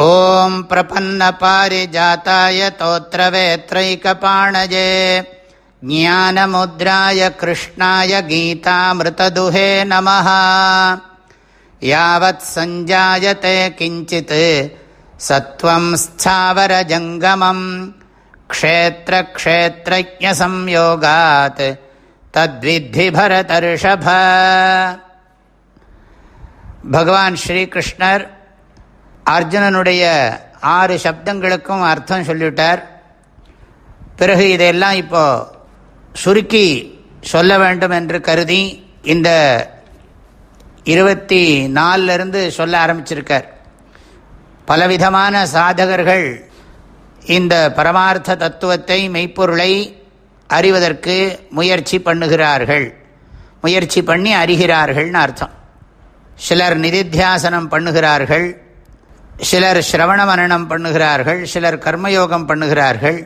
ॐ प्रपन्नपारिजाताय तोत्रवेत्रैकपाणजे, ज्ञानमुद्राय कृष्णाय गीतामृतदुहे नमः। यावत् सञ्जायते किञ्चित् सत्त्वं स्थावरजङ्गमम् क्षेत्रक्षेत्रज्ञसंयोगात् तद्विद्धि भरतर्षभ भगवान् श्रीकृष्णर् அர்ஜுனனுடைய ஆறு சப்தங்களுக்கும் அர்த்தம் சொல்லிவிட்டார். பிறகு இதையெல்லாம் இப்போ சுருக்கி சொல்ல வேண்டும் என்று கருதி இந்த இருபத்தி நாலிலிருந்து சொல்ல ஆரம்பிச்சிருக்கார். பலவிதமான சாதகர்கள் இந்த பரமார்த்த தத்துவத்தை மெய்ப்பொருளை அறிவதற்கு முயற்சி பண்ணுகிறார்கள். முயற்சி பண்ணி அறிகிறார்கள்னு அர்த்தம். சிலர் நிதித்தியாசனம் பண்ணுகிறார்கள். சிலர் சிரவண மரணம் பண்ணுகிறார்கள் சிலர் கர்மயோகம் பண்ணுகிறார்கள்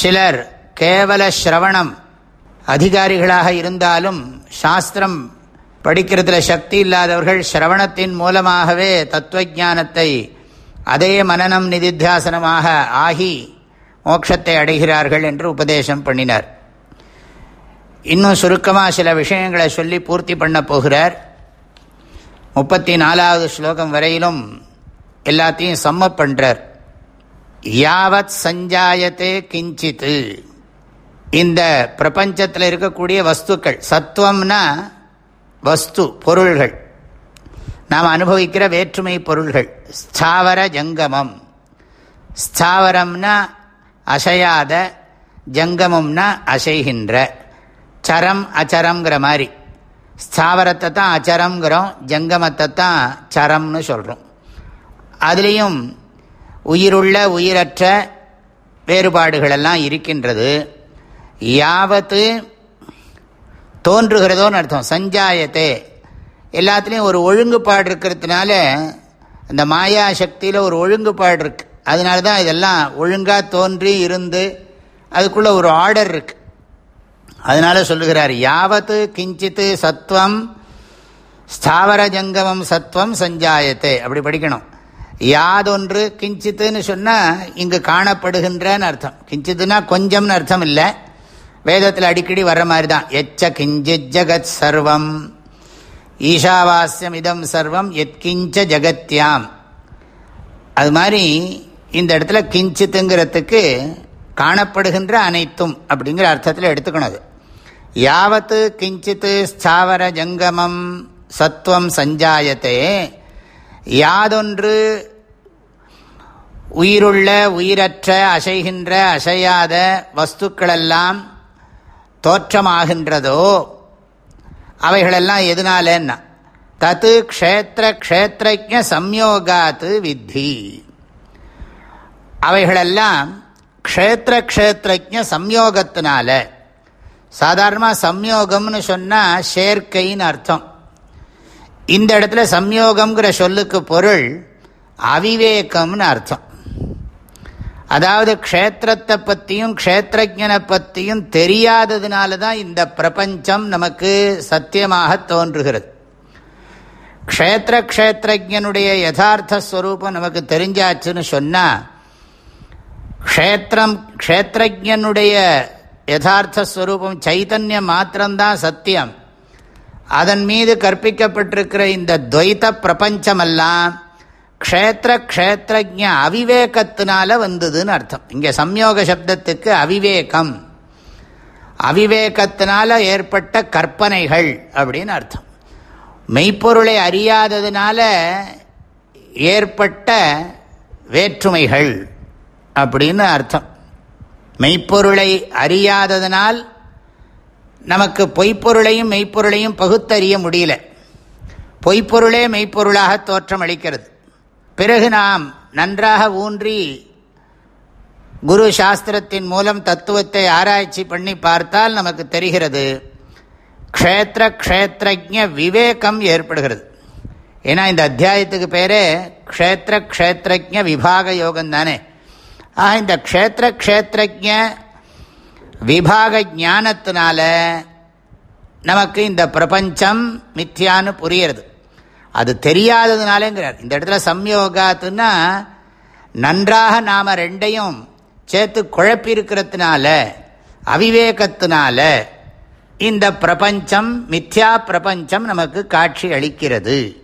சிலர் கேவல சிரவணம் அதிகாரிகளாக இருந்தாலும் சாஸ்திரம் படிக்கிறதுல சக்தி இல்லாதவர்கள் சிரவணத்தின் மூலமாகவே தத்துவஜானத்தை அதே மனநம் நிதித்தியாசனமாக ஆகி மோட்சத்தை அடைகிறார்கள் என்று உபதேசம் பண்ணினார். இன்னும் சுருக்கமாக சில விஷயங்களை சொல்லி பூர்த்தி பண்ண போகிறார். முப்பத்தி நாலாவது ஸ்லோகம் வரையிலும் எல்லாத்தையும் சம்ம பண்ணுறார் யாவத் சஞ்சாயத்தே கிஞ்சித்து. இந்த பிரபஞ்சத்தில் இருக்கக்கூடிய வஸ்துக்கள் சத்துவம்னா வஸ்து பொருள்கள். நாம் அனுபவிக்கிற வேற்றுமை பொருள்கள் ஸ்தாவர ஜங்கமம். ஸ்தாவரம்னா அசையாத ஜங்கமம்னா அசைகின்ற. சரம் அச்சரங்கிற மாதிரி. ஸ்தாவரத்தை தான் அச்சரங்கிறோம் ஜங்கமத்தை தான் சரம்னு சொல்கிறோம் அதுலேயும் உயிருள்ள உயிரற்ற வேறுபாடுகளெல்லாம் இருக்கின்றது. யாவத்து தோன்றுகிறதோன்னு அர்த்தம். சஞ்சாயத்தே. எல்லாத்துலேயும் ஒரு ஒழுங்குபாடு இருக்கிறதுனால அந்த மாயா சக்தியில் ஒரு ஒழுங்குபாடு இருக்கு. அதனால தான் இதெல்லாம் ஒழுங்காக தோன்றி இருந்து அதுக்குள்ளே ஒரு ஆர்டர் இருக்கு. அதனால சொல்லுகிறார் யாவத்து கிஞ்சித்து சத்வம் ஸ்தாவர ஜங்கமம் சத்வம் சஞ்சாயத்தே. அப்படி படிக்கணும். யாதொன்று கிஞ்சித்துன்னு சொன்னால் இங்கு காணப்படுகின்றன்னு அர்த்தம். கிஞ்சித்துனா கொஞ்சம்னு அர்த்தம் இல்லை. வேதத்தில் அடிக்கடி வர்ற மாதிரி தான் எச்ச கிஞ்சித் ஜகத் சர்வம். ஈஷாவாஸ்யம் இதம் சர்வம். எத்கிஞ்ச ஜகத்யாம். அது மாதிரி இந்த இடத்துல கிஞ்சித்துங்கிறதுக்கு காணப்படுகின்ற அனைத்தும் அப்படிங்கிற அர்த்தத்தில் எடுத்துக்கணும் அது. யாவத்து கிஞ்சித்து ஸ்தாவர ஜங்கமம் சத்துவம் சஞ்சாயத்தே யாதொன்று உயிருள்ள உயிரற்ற அசைகின்ற அசையாத வஸ்துக்களெல்லாம் தோற்றமாகின்றதோ அவைகளெல்லாம் எதுனாலன்னா தத்து க்ஷேத்திர க்ஷேத்திரஜ சம்யோகாத்து வித்தி. அவைகளெல்லாம் க்ஷேத்திர க்ஷேத்திரஜ சம்யோகத்தினால சாதாரணமாக சம்யோகம்னு சொன்னால் சேர்க்கைன்னு அர்த்தம். இந்த இடத்துல சம்யோகம்ங்கிற சொல்லுக்கு பொருள் அவிவேகம்னு அர்த்தம். அதாவது க்ஷேத்திரத்தை பற்றியும் க்ஷேத்திரஜனை பற்றியும் தெரியாததுனால தான் இந்த பிரபஞ்சம் நமக்கு சத்தியமாக தோன்றுகிறது. க்ஷேத்திர க்ஷேத்திரஜனுடைய யதார்த்த ஸ்வரூபம் நமக்கு தெரிஞ்சாச்சுன்னு சொன்னால் க்ஷேத்திரம் க்ஷேத்திரஜனுடைய யதார்த்த ஸ்வரூபம் சைத்தன்யம் மாத்திரம்தான் சத்தியம். அதன் மீது கற்பிக்கப்பட்டிருக்கிற இந்த துவைத்த பிரபஞ்சமெல்லாம் க்ஷேத்திர க்ஷேத்திரஜ அவிவேகத்தினால வந்ததுன்னு அர்த்தம். இங்கே சம்யோக சப்தத்துக்கு அவிவேகம். அவிவேகத்தினால ஏற்பட்ட கற்பனைகள் அப்படின்னு அர்த்தம். மெய்ப்பொருளை அறியாததுனால ஏற்பட்ட வேற்றுமைகள் அப்படின்னு அர்த்தம். மெய்ப்பொருளை அறியாததனால் நமக்கு பொய்ப்பொருளையும் மெய்ப்பொருளையும் பகுத்தறிய முடியல. பொய்ப்பொருளே மெய்ப்பொருளாக தோற்றம் அளிக்கிறது. பிறகு நாம் நன்றாக ஊன்றி குரு சாஸ்திரத்தின் மூலம் தத்துவத்தை ஆராய்ச்சி பண்ணி பார்த்தால் நமக்கு தெரிகிறது க்ஷேத்திர க்ஷேத்திரஜ விவேகம் ஏற்படுகிறது. ஏன்னா இந்த அத்தியாயத்துக்கு பேரே க்ஷேத்திர க்ஷேத்திரஜ விபாக யோகம் தானே ஆக இந்த க்ஷேத்திர க்ஷேத்திரஜ விபாக ஞானத்தினால நமக்கு இந்த பிரபஞ்சம் மித்தியான்னு புரியுறது. அது தெரியாததுனாலேங்கிறார். இந்த இடத்துல சம்யோகாத்துன்னா நன்றாக நாம் ரெண்டையும் சேர்த்து குழப்பியிருக்கிறதுனால அவிவேகத்தினால இந்த பிரபஞ்சம் மித்யா பிரபஞ்சம் நமக்கு காட்சி அளிக்கிறது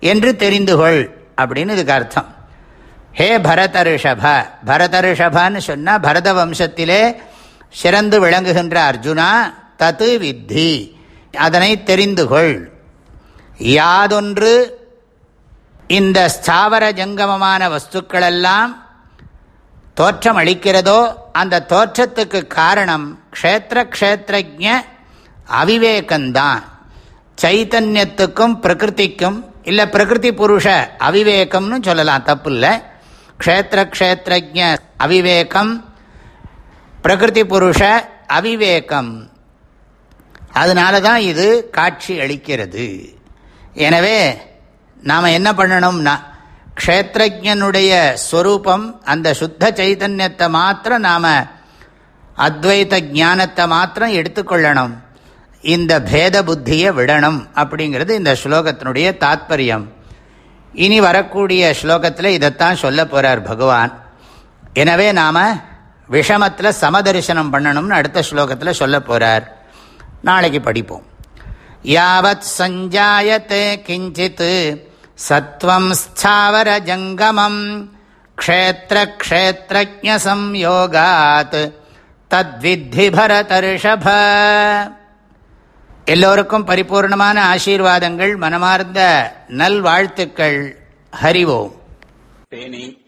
என்று தெரிந்து கொள் அப்படின்னு இதுக்கு அர்த்தம். ஹே பரத ரிஷப பரத ரிஷபான்னு சொன்னால் பரத வம்சத்திலே சிறந்து விளங்குகின்ற அர்ஜுனா தத்து வித்தி. அதனை தெரிந்து கொள் யாதொன்று இந்த ஸ்தாவர ஜங்கமமான வஸ்துக்களெல்லாம் தோற்றம் அளிக்கிறதோ அந்த தோற்றத்துக்கு காரணம் க்ஷேத்திர க்ஷேத்திரஜ அவிவேகந்தான். சைத்தன்யத்துக்கும் பிரகிருதிக்கும் இல்லை பிரகிருதி புருஷ அவிவேகம்னு சொல்லலாம் தப்பு இல்லை க்ஷேத்திர க்ஷேத்திரஜ அவிவேகம் பிரகிருதி புருஷ அவிவேகம். அதனால தான் இது காட்சி அளிக்கிறது. எனவே நாம் என்ன பண்ணணும்னா க்ஷேத்திரஜனுடைய ஸ்வரூபம் அந்த சுத்த சைதன்யத்தை மாத்திரம் நாம் அத்வைத ஞானத்தை மாத்திரம் எடுத்துக்கொள்ளணும். இந்த பேத புத்தியை விடணும் அப்படிங்கிறது இந்த ஸ்லோகத்தினுடைய தாத்பரியம். இனி வரக்கூடிய ஸ்லோகத்தில் இதைத்தான் சொல்ல போகிறார் பகவான். எனவே நாம் விஷமத்தில் சமதரிசனம் பண்ணணும்னு அடுத்த ஸ்லோகத்தில் சொல்ல போகிறார் நாளைக்கு படிப்போம். யாவத் சஞ்சாயத்தே கிஞ்சித் சத்வம் ஸ்தாவர ஜங்கமம் க்ஷேத்திர க்ஷேத்திரஜ சம்யோகாத் தத்வித்தி பரதர்ஷப. எல்லோருக்கும் பரிபூர்ணமான ஆசீர்வாதங்கள் மனமார்ந்த நல்வாழ்த்துக்கள். ஹரிவோம் தேனி.